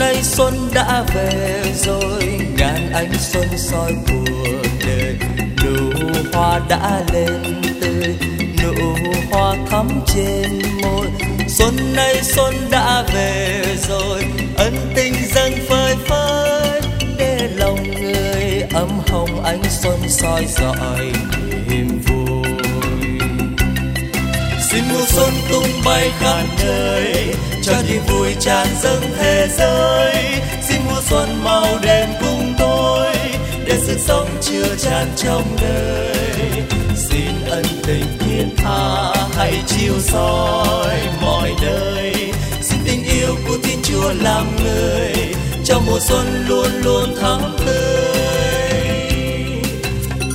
nay xuân đã về rồi, ngàn ánh xuân soi cuộc đời. Nụ hoa đã lên tươi, nụ hoa thắm trên môi. Xuân nay xuân đã về rồi, ân tình dâng phơi phới, để lòng người ấm hồng ánh xuân soi rọi niềm vui xin mùa xuân tung bay khắp nơi, cho niềm vui tràn dâng thế giới. Xin mùa xuân màu đêm cùng tôi, để sức sống chưa tràn trong đời. Xin ân tình thiên tha hãy chiếu soi mọi nơi. Xin tình yêu của thiên chúa làm người, cho mùa xuân luôn luôn thắm tươi.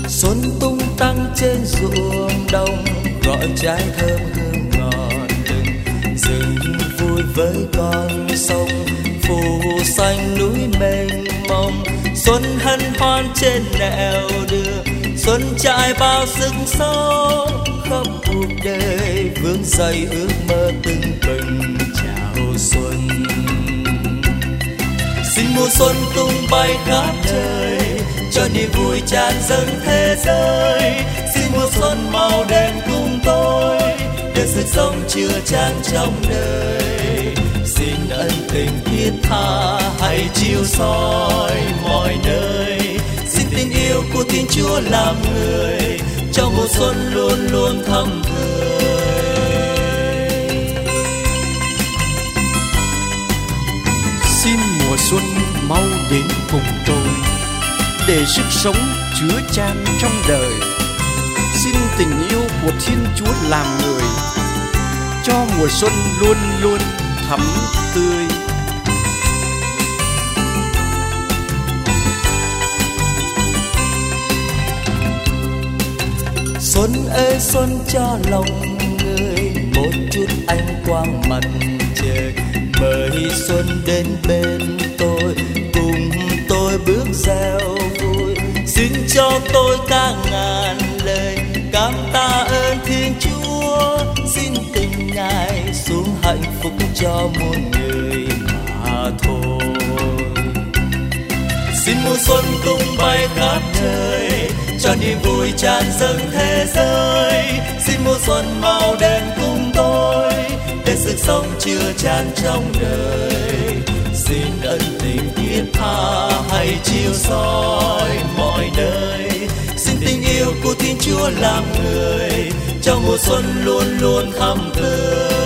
Xuân tung tăng trên ruộng đồng gọi trái thơm hương ngọt từng rừng vui với con sông phù xanh núi mênh mông. Xuân hân hoan trên nẻo đường, xuân trải bao sức sống khắp cuộc đời. Vướng dậy ước mơ từng bừng chào xuân. Xin mùa xuân tung bay khắp trời, cho niềm vui tràn dâng thế giới. Xin mùa xuân sức sống chưa chan trong đời. Xin ân tình thiết tha, hãy chiếu soi mọi nơi. Xin tình yêu của thiên chúa làm người, trong mùa xuân luôn luôn thầm tươi. Xin mùa xuân mau đến cùng tôi, để sức sống chứa chan trong đời. Xin tình yêu của thiên chúa làm người cho mùa xuân luôn luôn thắm tươi. Xuân ơi, xuân cho lòng người, một chút ánh quang mặt trời. Mời xuân đến bên tôi hạnh cho muôn người mà thôi. Xin mùa xuân cùng bay khắp nơi, cho niềm vui tràn dâng thế giới. Xin mùa xuân màu đen cùng tôi, để sức sống chưa tràn trong đời. Xin ân tình thiết tha hay chiếu soi mọi nơi. Xin tình yêu của thiên chúa làm người, cho mùa xuân luôn luôn thắm tươi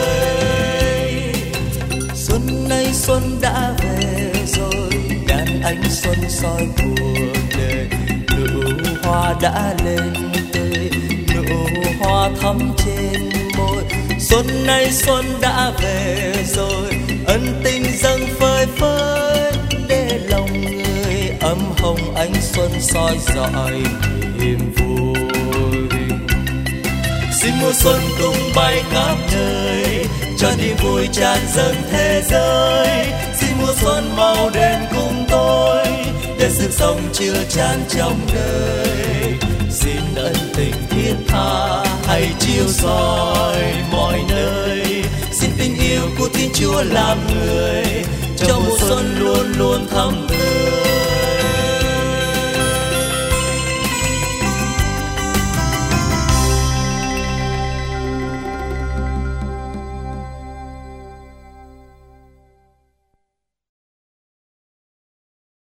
xuân đã về rồi, đàn anh xuân soi cuộc đời. Nụ hoa đã lên tươi nụ hoa thắm trên môi. Xuân nay xuân đã về rồi, ân tình dâng phơi phới để lòng người ấm hồng. Ánh xuân soi rọi niềm vui xin mùa xuân tung bay khắp nơi, cho niềm vui tràn dâng thế giới. Xin mùa xuân màu đen cùng tôi, để sự sống chưa tràn trong đời. Xin ân tình thiết tha hãy chiếu soi mọi nơi. Xin tình yêu của thiên chúa làm người, cho mùa xuân luôn luôn thắm tươi